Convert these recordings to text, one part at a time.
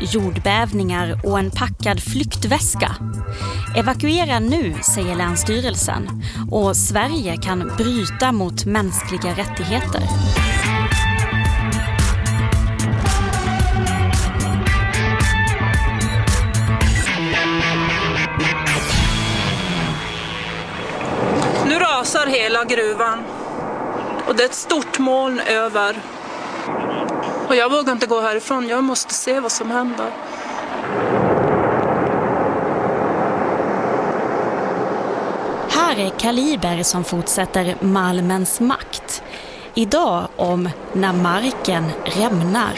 Jordbävningar och en packad flyktväska. Evakuera nu, säger Länsstyrelsen. Och Sverige kan bryta mot mänskliga rättigheter. Nu rasar hela gruvan och det är ett stort moln över. Och jag vågar inte gå härifrån, jag måste se vad som händer. Här är Kaliber som fortsätter Malmens makt. Idag om när marken rämnar.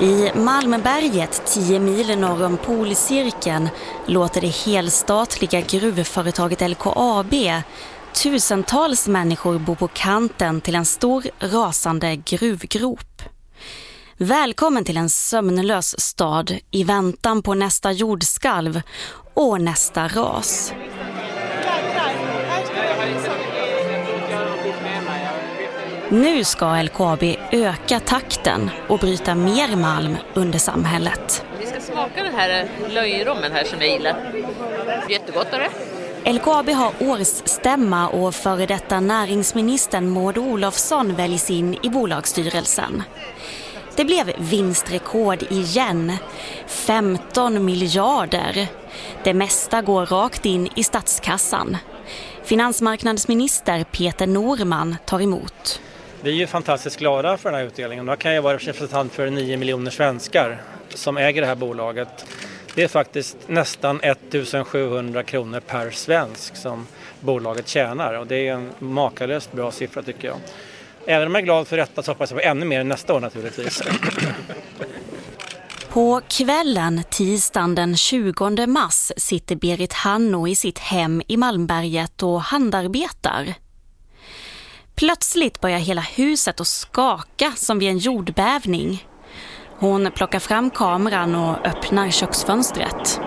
I Malmberget, 10 mil norr om polcirkeln, låter det helstatliga gruvföretaget LKAB tusentals människor bor på kanten till en stor rasande gruvgrop. Välkommen till en sömnlös stad i väntan på nästa jordskalv och nästa ras. Nu ska LKAB öka takten och bryta mer malm under samhället. Vi ska smaka den här löjrommen här som jag gillar. Jättegott är det. LKAB har årsstämma och före detta näringsministern Maud Olofsson väljs in i bolagsstyrelsen. Det blev vinstrekord igen. 15 miljarder. Det mesta går rakt in i statskassan. Finansmarknadsminister Peter Norman tar emot. Vi är ju fantastiskt glada för den här utdelningen. Jag kan jag vara representant för 9 miljoner svenskar som äger det här bolaget. Det är faktiskt nästan 1700 kronor per svensk som bolaget tjänar och det är en makalöst bra siffra tycker jag. Även om jag är glad för detta så hoppas jag på ännu mer nästa år naturligtvis. På kvällen tisdagen den 20 mars sitter Berit Hanno i sitt hem i Malmberget och handarbetar. Plötsligt börjar hela huset att skaka som vid en jordbävning. Hon plockar fram kameran och öppnar köksfönstret.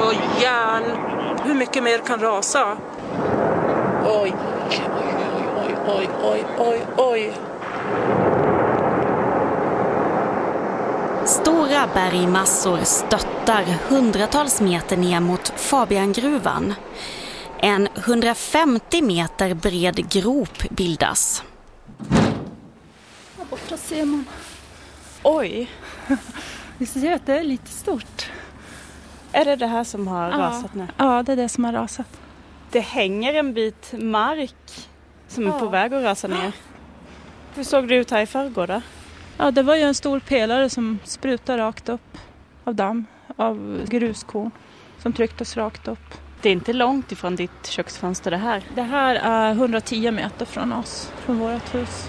Åh järn! Hur mycket mer kan rasa? Oj, oj, oj, oj, oj, oj, oj. Stora bergmassor stöttar hundratals meter ner mot Fabiangruvan. En 150 meter bred grop bildas. Här borta ser man. Oj! Vi ser att det är lite stort. Är det det här som har Ja. rasat nu? Ja, det är det som har rasat. Det hänger en bit mark som är Ja. på väg att rasa ner. Hur såg det ut här i förrgår då? Ja, det var ju en stor pelare som sprutade rakt upp av damm, av gruskorn som trycktes rakt upp. Det är inte långt ifrån ditt köksfönster det här. Det här är 110 meter från oss, från vårt hus.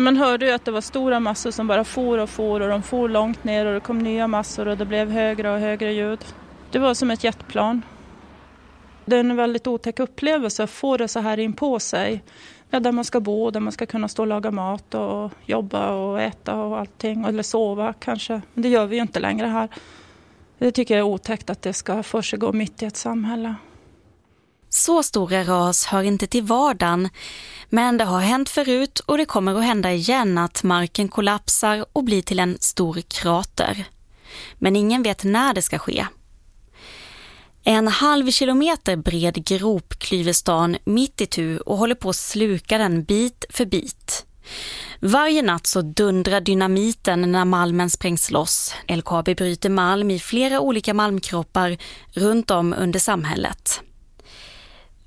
Man hörde ju att det var stora massor som bara for och for och de for långt ner och det kom nya massor och det blev högre och högre ljud. Det var som ett jetplan. Det är en väldigt otäck upplevelse att få det så här in på sig. Ja, där man ska bo, där man ska kunna stå och laga mat och jobba och äta och allting. Eller sova kanske. Men det gör vi ju inte längre här. Det tycker jag är otäckt att det ska försiggå mitt i ett samhälle. Så stora ras hör inte till vardagen, men det har hänt förut och det kommer att hända igen att marken kollapsar och blir till en stor krater. Men ingen vet när det ska ske. En halv kilometer bred grop klyver stan mitt i tu och håller på att sluka den bit för bit. Varje natt så dundrar dynamiten när malmen sprängs loss. LKAB bryter malm i flera olika malmkroppar runt om under samhället.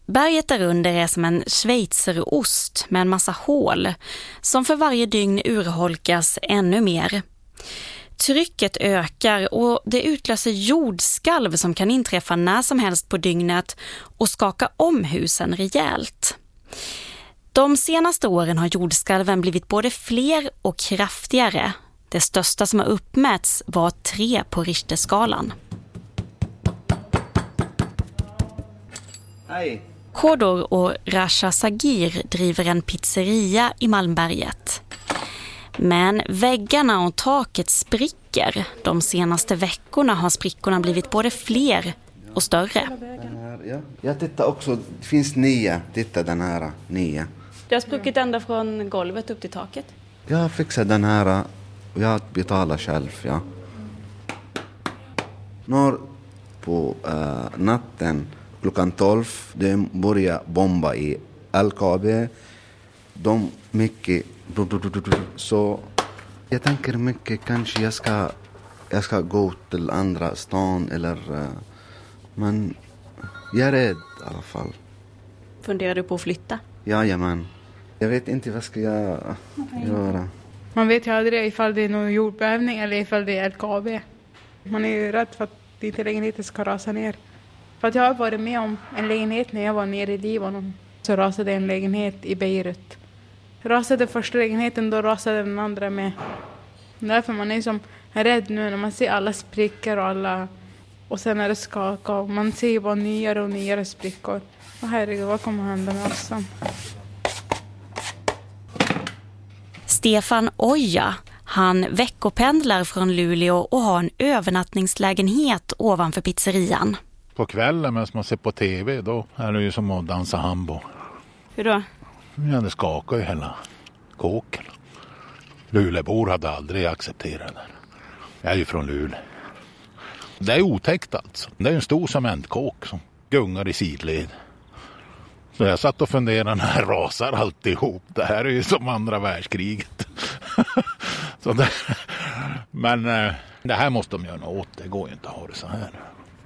Berget därunder är som en schweizerost med en massa hål som för varje dygn urholkas ännu mer. Trycket ökar och det utlöser jordskalv som kan inträffa när som helst på dygnet och skaka om husen rejält. De senaste åren har jordskalven blivit både fler och kraftigare. Det största som har uppmätts var tre på Richterskalan. Hej. Kodor och Rasha Sagir driver en pizzeria i Malmberget. Men väggarna och taket spricker. De senaste veckorna har sprickorna blivit både fler och större. Ja. Jag tittar också, det finns nio. Titta den här, nio. Det har spruckit ända från golvet upp till taket. Jag fixar den här Och jag betalar själv, ja. När på uh, natten klockan 12 de börjar bomba i LKAB. De mycket... Så jag tänker mycket, kanske jag ska, jag ska gå till andra stan eller... Uh, men jag är rädd i alla fall. Funderar du på att flytta? Jajamän. Jag vet inte vad ska jag göra. Man vet ju aldrig ifall det är någon jordbävning eller ifall det är LKAB. Man är ju rädd för att inte lägenheten ska rasa ner. För att jag har varit med om en lägenhet när jag var nere i Libanon. Så rasade en lägenhet i Beirut. Rasade första lägenheten, då rasade den andra med. Därför man är som rädd nu när man ser alla sprickor och alla... Och sen när det skakar och man ser bara nyare och nyare sprickor. Och herregud, vad kommer hända med oss sen? Stefan Oja, han veckopendlar från Luleå och har en övernattningslägenhet ovanför pizzerian. På kvällen medan man ser på tv då är det ju som att dansa hambo. Hur då? Ja, det skakar ju hela kåken. Luleåbor hade aldrig accepterat det. Jag är ju från Luleå. Det är otäckt alltså. Det är en stor cementkåk som gungar i sidled. Så jag satt och funderade, när rasar alltihop? Det här är ju som andra världskriget. så det, men eh, det här måste de göra något åt. Det går ju inte att ha det så här.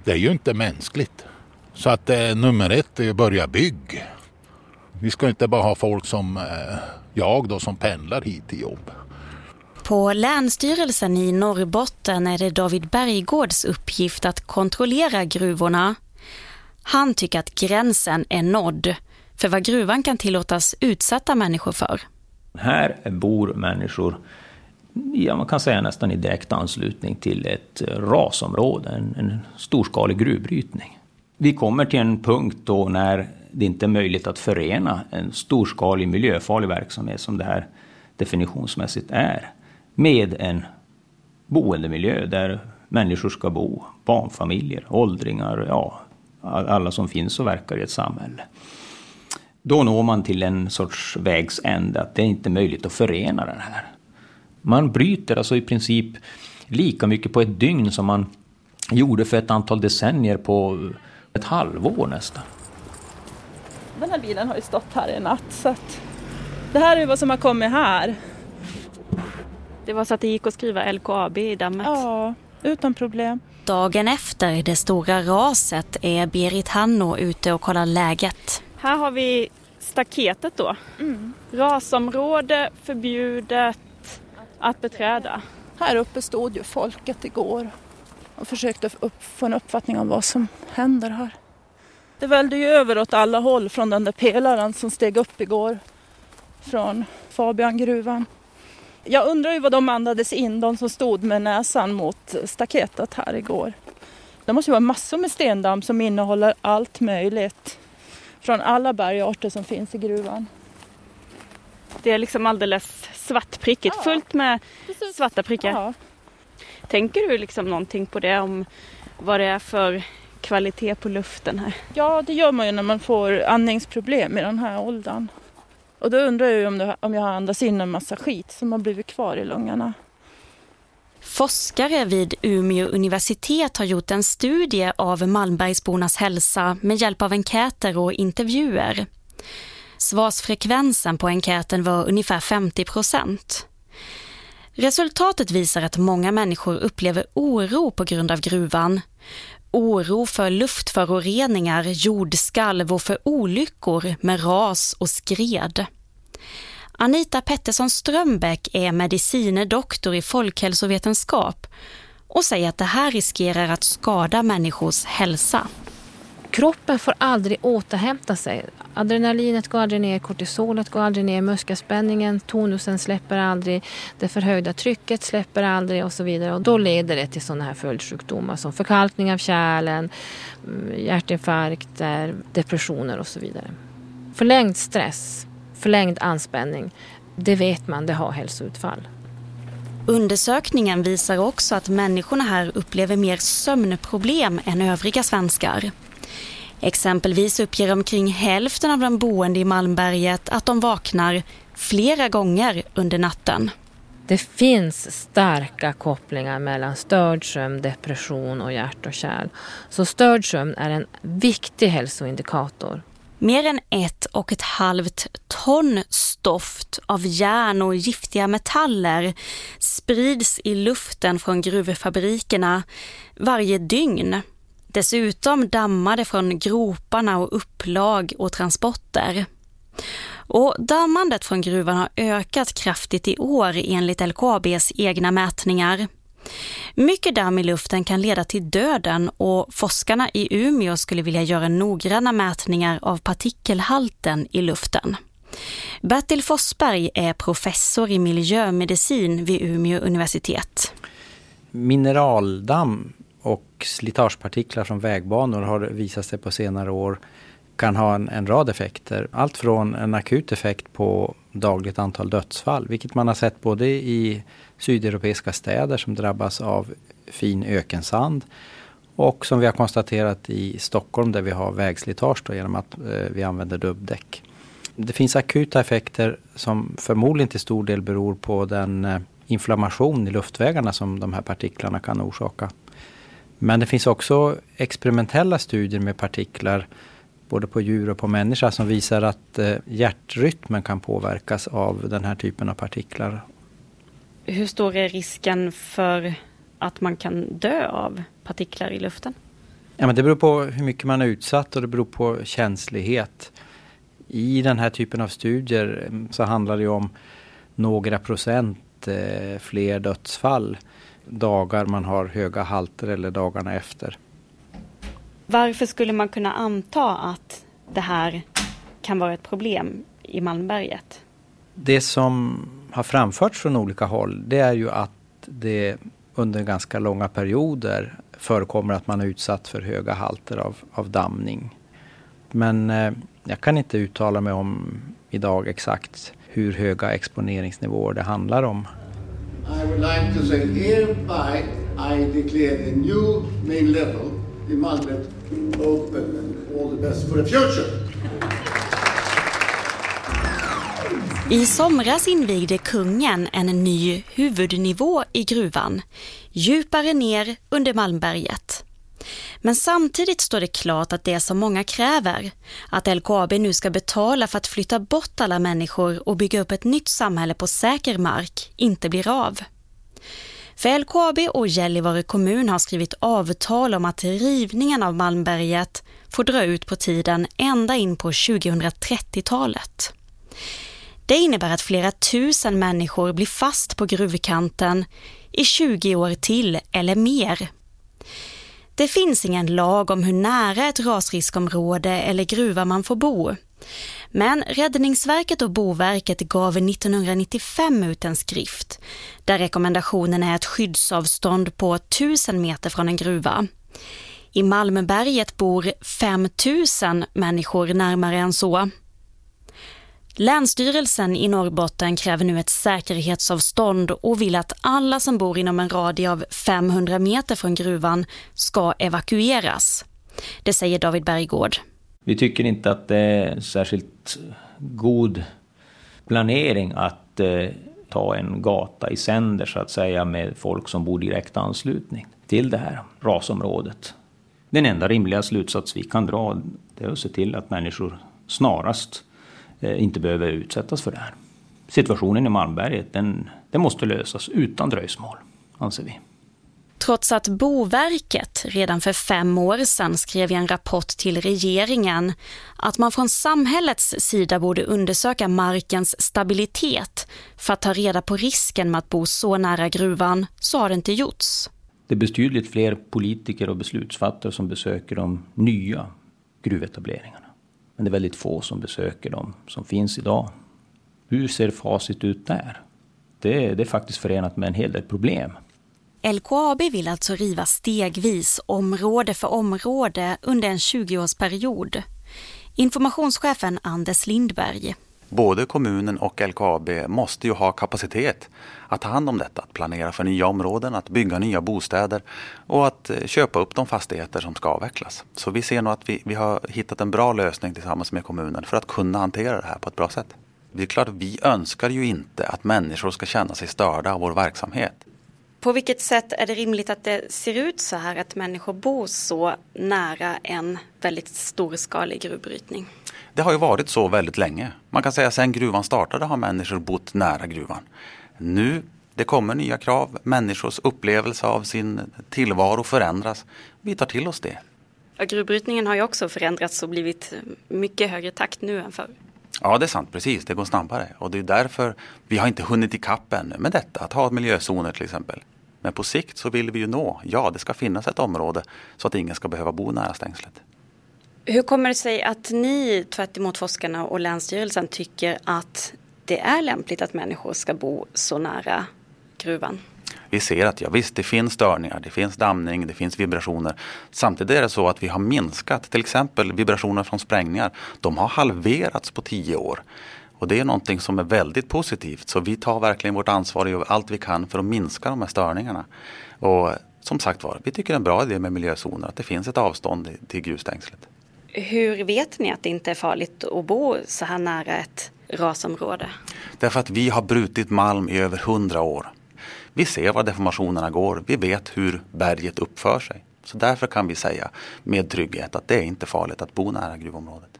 Det är ju inte mänskligt. Så att eh, nummer ett är att börja bygga. Vi ska inte bara ha folk som eh, jag då som pendlar hit till jobb. På Länsstyrelsen i Norrbotten är det David Bergårds uppgift att kontrollera gruvorna. Han tycker att gränsen är nådd för vad gruvan kan tillåtas utsätta människor för. Här bor människor, ja, man kan säga nästan i direkt anslutning till ett rasområde, en, en storskalig gruvbrytning. Vi kommer till en punkt då när det inte är möjligt att förena en storskalig miljöfarlig verksamhet som det här definitionsmässigt är med en boendemiljö där människor ska bo, barnfamiljer, åldringar, ja, alla som finns och verkar i ett samhälle. Då når man till en sorts vägs ände, att det är inte möjligt att förena det här. Man bryter alltså i princip lika mycket på ett dygn som man gjorde för ett antal decennier på ett halvår nästan. Den här bilen har ju stått här i natt så att det här är vad som har kommit här. Det var så att det gick att skriva LKAB i dammet? Ja, utan problem. Dagen efter det stora raset är Berit Hanno ute och kollar läget. Här har vi staketet då. Mm. Rasområde förbjudet att beträda. Här uppe stod ju folket igår och försökte få en uppfattning om vad som händer här. Det välde ju över åt alla håll från den där pelaren som steg upp igår från Fabiangruvan. Jag undrar ju vad de andades in, de som stod med näsan mot staketet här igår. Det måste ju vara massor med stendamm som innehåller allt möjligt från alla bergarter som finns i gruvan. Det är liksom alldeles svartprickigt, ja, fullt med precis. svarta prickar. Ja. Tänker du liksom någonting på det om vad det är för kvalitet på luften här? Ja, det gör man ju när man får andningsproblem i den här åldern. Och då undrar jag om, det, om jag har andats in en massa skit som har blivit kvar i lungorna. Forskare vid Umeå universitet har gjort en studie av Malmbergsbornas hälsa med hjälp av enkäter och intervjuer. Svarsfrekvensen på enkäten var ungefär 50 procent. Resultatet visar att många människor upplever oro på grund av gruvan. Oro för luftföroreningar, jordskalv och för olyckor med ras och skred. Anita Pettersson Strömbäck är medicinedoktor i folkhälsovetenskap och säger att det här riskerar att skada människors hälsa. Kroppen får aldrig återhämta sig. Adrenalinet går aldrig ner, kortisolet går aldrig ner, muskelspänningen, tonusen släpper aldrig, det förhöjda trycket släpper aldrig och så vidare. Och då leder det till sådana här följdsjukdomar som förkalkning av kärlen, mm, hjärtinfarkter, depressioner och så vidare. Förlängd stress förlängd anspänning, det vet man, det har hälsoutfall. Undersökningen visar också att människorna här upplever mer sömnproblem än övriga svenskar. Exempelvis uppger omkring hälften av de boende i Malmberget att de vaknar flera gånger under natten. Det finns starka kopplingar mellan störd sömn, depression och hjärt och kärl. Så störd sömn är en viktig hälsoindikator. Mer än ett och ett halvt ton stoft av järn och giftiga metaller sprids i luften från gruvfabrikerna varje dygn. Dessutom dammar från groparna och upplag och transporter. Och dammandet från gruvan har ökat kraftigt i år enligt LKABs egna mätningar. Mycket damm i luften kan leda till döden och forskarna i Umeå skulle vilja göra noggranna mätningar av partikelhalten i luften. Bertil Forsberg är professor i miljömedicin vid Umeå universitet. Mineraldamm och slitagepartiklar från vägbanor har visat sig på senare år kan ha en, en, rad effekter. Allt från en akut effekt på dagligt antal dödsfall, vilket man har sett både i sydeuropeiska städer som drabbas av fin ökensand och som vi har konstaterat i Stockholm där vi har vägslitage då, genom att eh, vi använder dubbdäck. Det finns akuta effekter som förmodligen till stor del beror på den eh, inflammation i luftvägarna som de här partiklarna kan orsaka. Men det finns också experimentella studier med partiklar både på djur och på människa som visar att eh, hjärtrytmen kan påverkas av den här typen av partiklar. Hur stor är risken för att man kan dö av partiklar i luften? Ja, men det beror på hur mycket man är utsatt och det beror på känslighet. I den här typen av studier mm, så handlar det om några procent eh, fler dödsfall dagar man har höga halter eller dagarna efter. Varför skulle man kunna anta att det här kan vara ett problem i Malmberget? Det som har framförts från olika håll det är ju att det under ganska långa perioder förekommer att man är utsatt för höga halter av, av damning. Men eh, jag kan inte uttala mig om idag exakt hur höga exponeringsnivåer det handlar om. I would like to say hereby I declare a new main level in Malmö open and all the best for the future. I somras invigde kungen en ny huvudnivå i gruvan, djupare ner under Malmberget. Men samtidigt står det klart att det som många kräver, att LKAB nu ska betala för att flytta bort alla människor och bygga upp ett nytt samhälle på säker mark, inte blir av. För LKAB och Gällivare kommun har skrivit avtal om att rivningen av Malmberget får dra ut på tiden ända in på 2030-talet. Det innebär att flera tusen människor blir fast på gruvkanten i 20 år till eller mer. Det finns ingen lag om hur nära ett rasriskområde eller gruva man får bo. Men Räddningsverket och Boverket gav 1995 ut en skrift där rekommendationen är ett skyddsavstånd på 1000 meter från en gruva. I Malmberget bor 5000 människor närmare än så. Länsstyrelsen i Norrbotten kräver nu ett säkerhetsavstånd och vill att alla som bor inom en radie av 500 meter från gruvan ska evakueras. Det säger David Berggård. Vi tycker inte att det är särskilt god planering att eh, ta en gata i sänder så att säga med folk som bor direkt anslutning till det här rasområdet. Den enda rimliga slutsats vi kan dra är att se till att människor snarast inte behöver utsättas för det här. Situationen i Malmberget den, den måste lösas utan dröjsmål, anser vi. Trots att Boverket redan för fem år sedan skrev i en rapport till regeringen att man från samhällets sida borde undersöka markens stabilitet för att ta reda på risken med att bo så nära gruvan så har det inte gjorts. Det är betydligt fler politiker och beslutsfattare som besöker de nya gruvetableringarna. Men det är väldigt få som besöker dem som finns idag. Hur ser facit ut där? Det det är faktiskt förenat med en hel del problem. LKAB vill alltså riva stegvis, område för område, under en 20-årsperiod. Informationschefen Anders Lindberg. Både kommunen och LKAB måste ju ha kapacitet att ta hand om detta, att planera för nya områden, att bygga nya bostäder och att eh, köpa upp de fastigheter som ska avvecklas. Så vi ser nog att vi, vi har hittat en bra lösning tillsammans med kommunen för att kunna hantera det här på ett bra sätt. Det är klart vi önskar ju inte att människor ska känna sig störda av vår verksamhet. På vilket sätt är det rimligt att det ser ut så här att människor bor så nära en väldigt storskalig gruvbrytning? Det har ju varit så väldigt länge. Man kan säga att sedan gruvan startade har människor bott nära gruvan. Nu det kommer nya krav, människors upplevelse av sin tillvaro förändras. Vi tar till oss det. Ja, gruvbrytningen har ju också förändrats och blivit mycket högre takt nu än förr. Ja, det är sant. Precis, det går snabbare. Och det är därför vi har inte hunnit ikapp ännu med detta, att ha miljözoner till exempel. Men på sikt så vill vi ju nå, ja det ska finnas ett område så att ingen ska behöva bo nära stängslet. Hur kommer det sig att ni, tvärt emot forskarna och Länsstyrelsen, tycker att det är lämpligt att människor ska bo så nära gruvan? Vi ser att ja, visst, det finns störningar, det finns dammning, det finns vibrationer. Samtidigt är det så att vi har minskat, till exempel vibrationer från sprängningar. De har halverats på tio år. Och det är någonting som är väldigt positivt. Så vi tar verkligen vårt ansvar och gör allt vi kan för att minska de här störningarna. Och som sagt var, vi tycker det är en bra idé med miljözoner, att det finns ett avstånd till gruvstängslet. Hur vet ni att det inte är farligt att bo så här nära ett rasområde? Därför att vi har brutit malm i över hundra år. Vi ser var deformationerna går. Vi vet hur berget uppför sig. Så därför kan vi säga med trygghet att det är inte farligt att bo nära gruvområdet.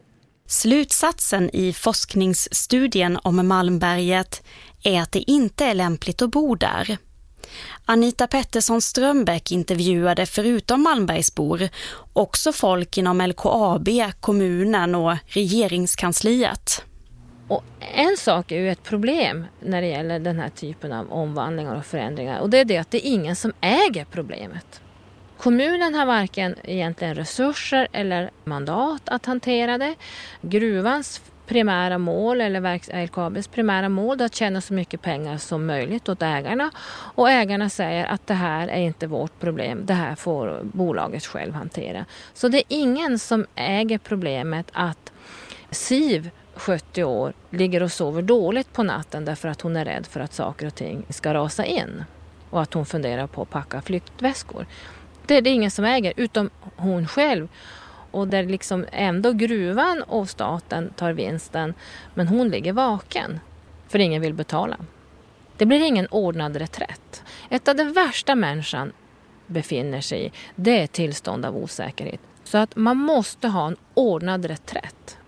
Slutsatsen i forskningsstudien om Malmberget är att det inte är lämpligt att bo där. Anita Pettersson Strömbäck intervjuade förutom Malmbergsbor också folk inom LKAB, kommunen och regeringskansliet. Och en sak är ju ett problem när det gäller den här typen av omvandlingar och förändringar och det är det att det är ingen som äger problemet. Kommunen har varken egentligen resurser eller mandat att hantera det. Gruvans primära mål eller LKABs primära mål är att tjäna så mycket pengar som möjligt åt ägarna och ägarna säger att det här är inte vårt problem, det här får bolaget själv hantera. Så det är ingen som äger problemet att SIV 70 år ligger och sover dåligt på natten därför att hon är rädd för att saker och ting ska rasa in och att hon funderar på att packa flyktväskor. Det är det ingen som äger, utom hon själv. Och där liksom ändå gruvan och staten tar vinsten, men hon ligger vaken för ingen vill betala. Det blir ingen ordnad reträtt. Ett av det värsta människan befinner sig i, det är tillstånd av osäkerhet. Så att man måste ha en ordnad reträtt.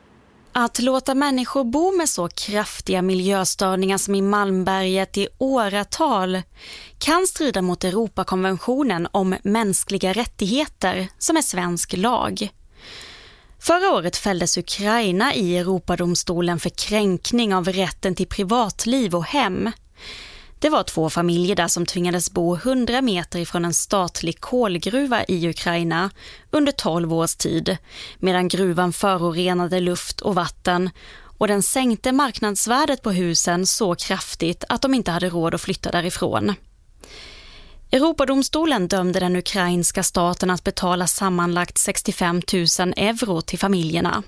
Att låta människor bo med så kraftiga miljöstörningar som i Malmberget i åratal kan strida mot Europakonventionen om mänskliga rättigheter som är svensk lag. Förra året fälldes Ukraina i Europadomstolen för kränkning av rätten till privatliv och hem. Det var två familjer där som tvingades bo 100 meter ifrån en statlig kolgruva i Ukraina under 12 års tid, medan gruvan förorenade luft och vatten och den sänkte marknadsvärdet på husen så kraftigt att de inte hade råd att flytta därifrån. Europadomstolen dömde den ukrainska staten att betala sammanlagt 65 000 euro till familjerna.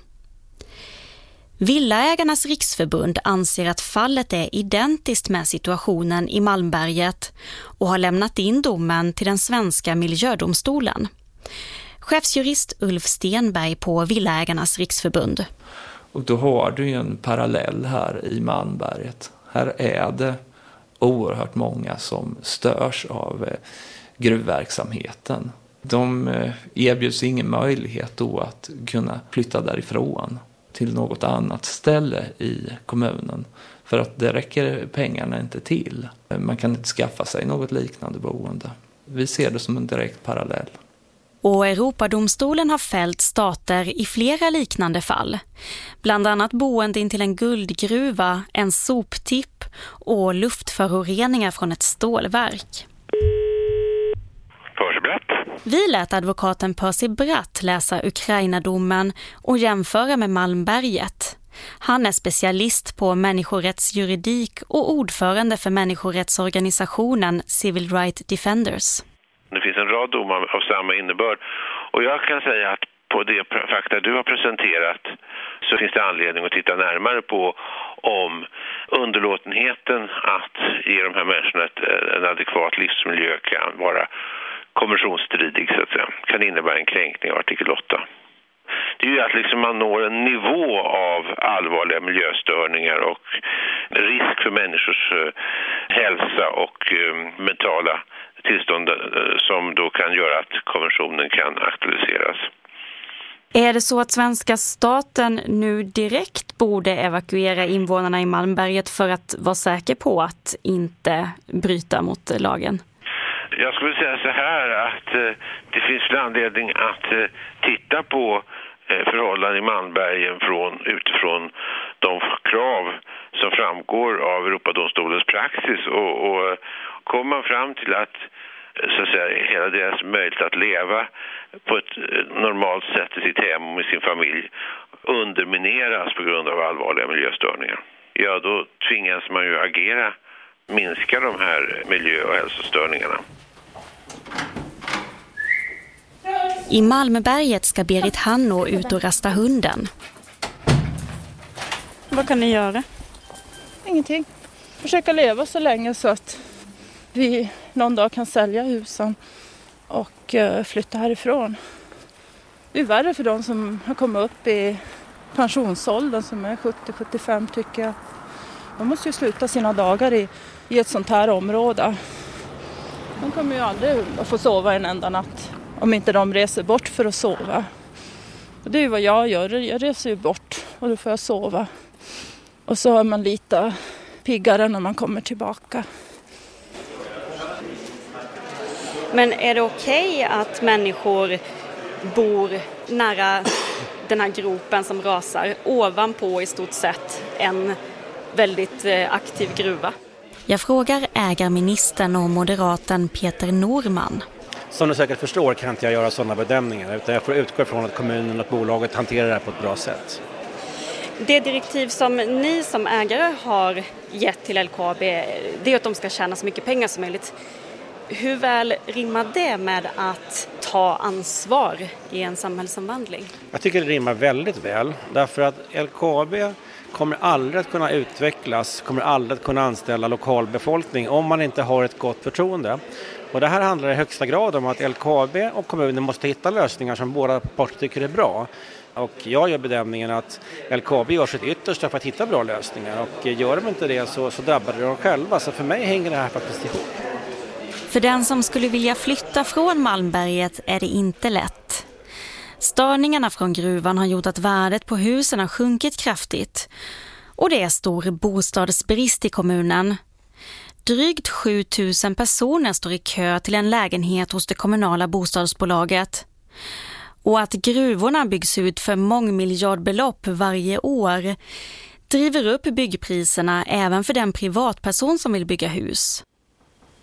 Villaägarnas riksförbund anser att fallet är identiskt med situationen i Malmberget och har lämnat in domen till den svenska miljödomstolen. Chefsjurist Ulf Stenberg på Villaägarnas riksförbund. Och då har du ju en parallell här i Malmberget. Här är det oerhört många som störs av eh, gruvverksamheten. De eh, erbjuds ingen möjlighet då att kunna flytta därifrån till något annat ställe i kommunen. För att det räcker pengarna inte till. Man kan inte skaffa sig något liknande boende. Vi ser det som en direkt parallell. Och Europadomstolen har fällt stater i flera liknande fall. Bland annat boende intill en guldgruva, en soptipp och luftföroreningar från ett stålverk. Vi lät advokaten Percy Bratt läsa Ukraina-domen och jämföra med Malmberget. Han är specialist på människorättsjuridik och ordförande för människorättsorganisationen Civil Rights Defenders. Det finns en rad domar av samma innebörd och jag kan säga att på det fakta du har presenterat så finns det anledning att titta närmare på om underlåtenheten att ge de här människorna ett, en adekvat livsmiljö kan vara konventionsstridig så att säga, kan innebära en kränkning av artikel 8. Det är ju att liksom man når en nivå av allvarliga miljöstörningar och risk för människors eh, hälsa och eh, mentala tillstånd eh, som då kan göra att konventionen kan aktualiseras. Är det så att svenska staten nu direkt borde evakuera invånarna i Malmberget för att vara säker på att inte bryta mot lagen? Jag skulle säga så här att eh, det finns anledning att eh, titta på eh, förhållanden i Malmbergen från, utifrån de krav som framgår av Europadomstolens praxis och, och eh, kommer man fram till att eh, så att säga, hela deras möjlighet att leva på ett eh, normalt sätt i sitt hem och med sin familj undermineras på grund av allvarliga miljöstörningar. Ja, då tvingas man ju agera, minska de här miljö- och hälsostörningarna. I Malmberget ska Berit Hanno ut och rasta hunden. Vad kan ni göra? Ingenting. Försöka leva så länge så att vi någon dag kan sälja husen och eh, flytta härifrån. Det är värre för de som har kommit upp i pensionsåldern som är 70-75 tycker jag. De måste ju sluta sina dagar i, i ett sånt här område. De kommer ju aldrig att få sova en enda natt om inte de reser bort för att sova. Och det är ju vad jag gör, jag reser ju bort och då får jag sova. Och så är man lite piggare när man kommer tillbaka. Men är det okej okay att människor bor nära den här gropen som rasar ovanpå i stort sett en väldigt eh, aktiv gruva? Jag frågar ägarministern och moderaten Peter Norman. Som du säkert förstår kan inte jag göra sådana bedömningar utan jag får utgå ifrån att kommunen och bolaget hanterar det här på ett bra sätt. Det direktiv som ni som ägare har gett till LKAB det är att de ska tjäna så mycket pengar som möjligt. Hur väl rimmar det med att ta ansvar i en samhällsomvandling? Jag tycker det rimmar väldigt väl därför att LKAB kommer aldrig att kunna utvecklas, kommer aldrig att kunna anställa lokalbefolkning om man inte har ett gott förtroende. Och det här handlar i högsta grad om att LKAB och kommunen måste hitta lösningar som båda parter tycker är bra. Och jag gör bedömningen att LKAB gör sitt yttersta för att hitta bra lösningar och gör de inte det så, så drabbar det dem själva. Så för mig hänger det här faktiskt ihop. För den som skulle vilja flytta från Malmberget är det inte lätt. Störningarna från gruvan har gjort att värdet på husen har sjunkit kraftigt. Och det är stor bostadsbrist i kommunen. Drygt 7000 personer står i kö till en lägenhet hos det kommunala bostadsbolaget. Och att gruvorna byggs ut för mångmiljardbelopp varje år driver upp byggpriserna även för den privatperson som vill bygga hus.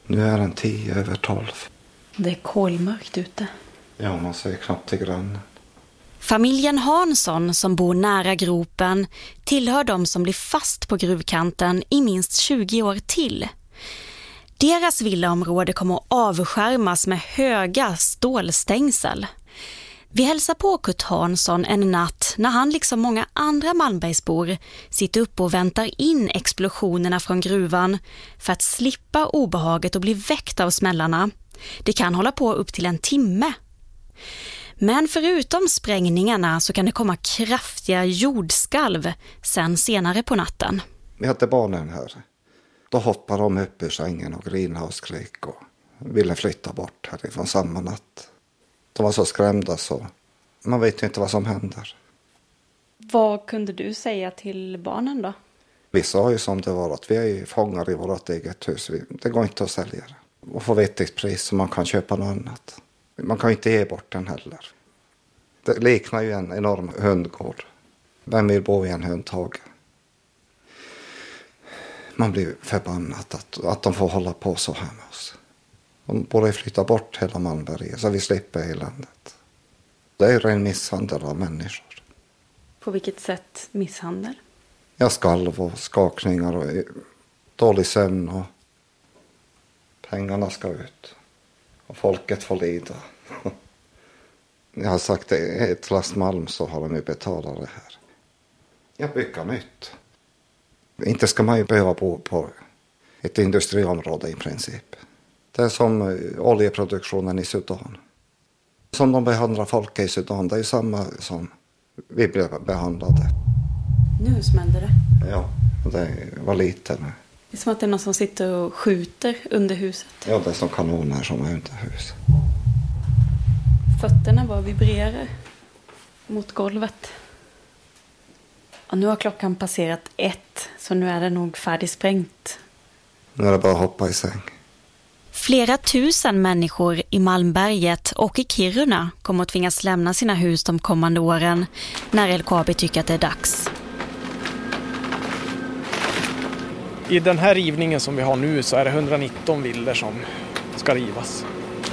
Nu är den tio över tolv. Det är kolmörkt ute. Ja, man ser knappt till grannen. Familjen Hansson som bor nära gropen tillhör de som blir fast på gruvkanten i minst 20 år till. Deras villaområde kommer att avskärmas med höga stålstängsel. Vi hälsar på Kurt Hansson en natt när han liksom många andra Malmbergsbor sitter uppe och väntar in explosionerna från gruvan för att slippa obehaget och bli väckt av smällarna. Det kan hålla på upp till en timme. Men förutom sprängningarna så kan det komma kraftiga jordskalv sen senare på natten. Vi hade barnen här. Då hoppade de upp ur sängen och grinade och skrek och ville flytta bort härifrån samma natt. De var så skrämda så man vet ju inte vad som händer. Vad kunde du säga till barnen då? Vi sa ju som det var att vi är fångar i vårt eget hus. Det går inte att sälja det. Och få vettigt pris så man kan köpa något annat. Man kan ju inte ge bort den heller. Det liknar ju en enorm hundgård. Vem vill bo i en hundhage? Man blir förbannad att, att de får hålla på så här med oss. De borde flytta bort hela Malmberget så vi slipper eländet. Det är ren misshandel av människor. På vilket sätt misshandel? Ja, skalv och skakningar och dålig sömn och pengarna ska ut. Och folket får lida. Jag har sagt det, ett last malm så har de ju betalat det här. Jag bygger nytt. Inte ska man ju behöva bo på ett industriområde i princip. Det är som eh, oljeproduktionen i Sudan. Som de behandlar folk i Sudan, det är ju samma som Vi blev behandlade. Nu smällde det. Ja, det var lite. Det är som att det är någon som sitter och skjuter under huset. Ja, det är som kanoner som är under huset. Fötterna bara vibrerar mot golvet. Och nu har klockan passerat ett, så nu är det nog färdigsprängt. Nu är det bara att hoppa i säng. Flera tusen människor i Malmberget och i Kiruna kommer att tvingas lämna sina hus de kommande åren när LKAB tycker att det är dags. I den här rivningen som vi har nu så är det 119 villor som ska rivas.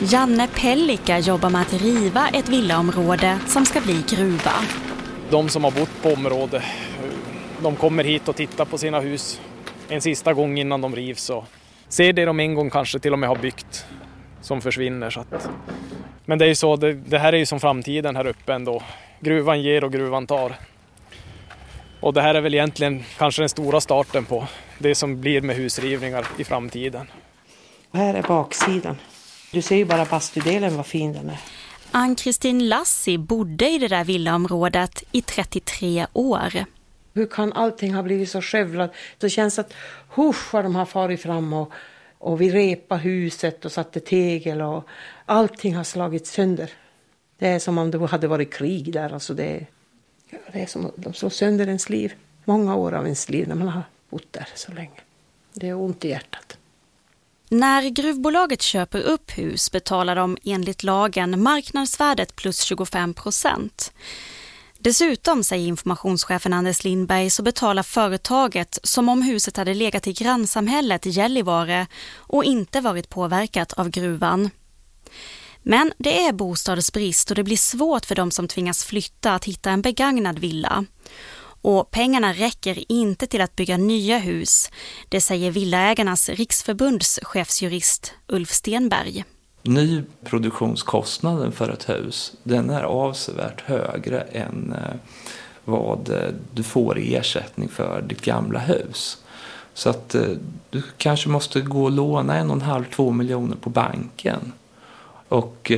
Janne Pellika jobbar med att riva ett villaområde som ska bli gruva. De som har bott på området, de kommer hit och tittar på sina hus en sista gång innan de rivs och ser det de en gång kanske till och med har byggt som försvinner. Så att... Men det är ju så, det, det här är ju som framtiden här uppe ändå. Gruvan ger och gruvan tar. Och det här är väl egentligen kanske den stora starten på det som blir med husrivningar i framtiden. Här är baksidan. Du ser ju bara bastudelen vad fin den är. Ann-Kristin Lassi bodde i det där villaområdet i 33 år. Hur kan allting ha blivit så skövlat? Det känns att husch vad de har farit fram och, och vi repa huset och satte tegel och allting har slagits sönder. Det är som om det hade varit krig där. Alltså det, det är som att de slår sönder ens liv. Många år av ens liv när man har bott där så länge. Det är ont i hjärtat. När gruvbolaget köper upp hus betalar de enligt lagen marknadsvärdet plus 25 procent. Dessutom, säger informationschefen Anders Lindberg, så betalar företaget som om huset hade legat i grannsamhället Gällivare och inte varit påverkat av gruvan. Men det är bostadsbrist och det blir svårt för de som tvingas flytta att hitta en begagnad villa. Och pengarna räcker inte till att bygga nya hus. Det säger Villaägarnas riksförbunds chefsjurist Ulf Stenberg. Nyproduktionskostnaden för ett hus den är avsevärt högre än eh, vad eh, du får i ersättning för ditt gamla hus. Så att eh, du kanske måste gå och låna en och en halv, två miljoner på banken. Och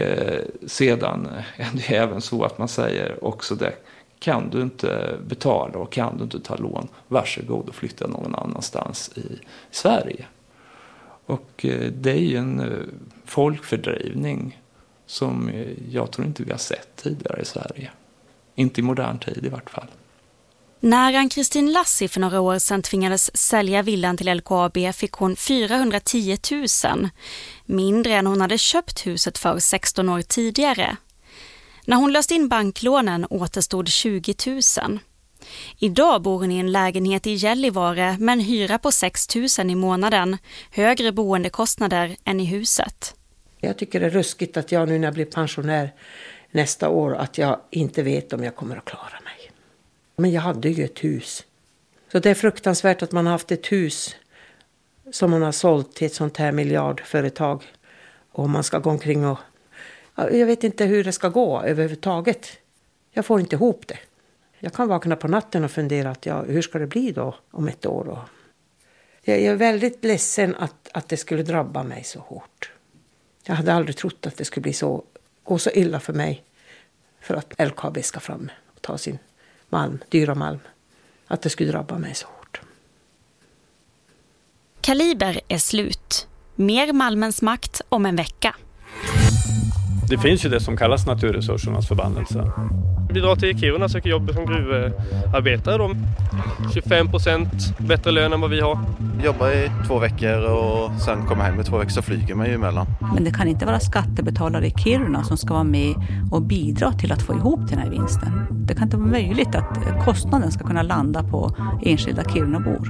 sedan är det även så att man säger också det kan du inte betala och kan du inte ta lån, varsågod och flytta någon annanstans i Sverige. Och eh, det är ju en eh, folkfördrivning som eh, jag tror inte vi har sett tidigare i Sverige. Inte i modern tid i vart fall. När Ann-Kristin Lassi för några år sedan tvingades sälja villan till LKAB fick hon 410 000, mindre än hon hade köpt huset för 16 år tidigare. När hon löste in banklånen återstod 20 000. Idag bor hon i en lägenhet i Gällivare med en hyra på 6 000 i månaden, högre boendekostnader än i huset. Jag tycker det är ruskigt att jag nu när jag blir pensionär nästa år att jag inte vet om jag kommer att klara mig. Men jag hade ju ett hus. Så det är fruktansvärt att man har haft ett hus som man har sålt till ett sånt här miljardföretag och man ska gå omkring och jag vet inte hur det ska gå överhuvudtaget. Jag får inte ihop det. Jag kan vakna på natten och fundera att ja, hur ska det bli då om ett år? Då? Jag är väldigt ledsen att, att det skulle drabba mig så hårt. Jag hade aldrig trott att det skulle bli så, gå så illa för mig för att LKAB ska fram och ta sin malm, dyra malm. Att det skulle drabba mig så hårt. Kaliber är slut. Mer Malmens makt om en vecka. Det finns ju det som kallas naturresursernas förbannelse. Vi drar till Kiruna och söker jobb som gruvarbetare. Då. 25 procent bättre lön än vad vi har. Jobbar i två veckor och sen kommer hem i två veckor så flyger man ju emellan. Men det kan inte vara skattebetalare i Kiruna som ska vara med och bidra till att få ihop den här vinsten. Det kan inte vara möjligt att kostnaden ska kunna landa på enskilda Kirunabor.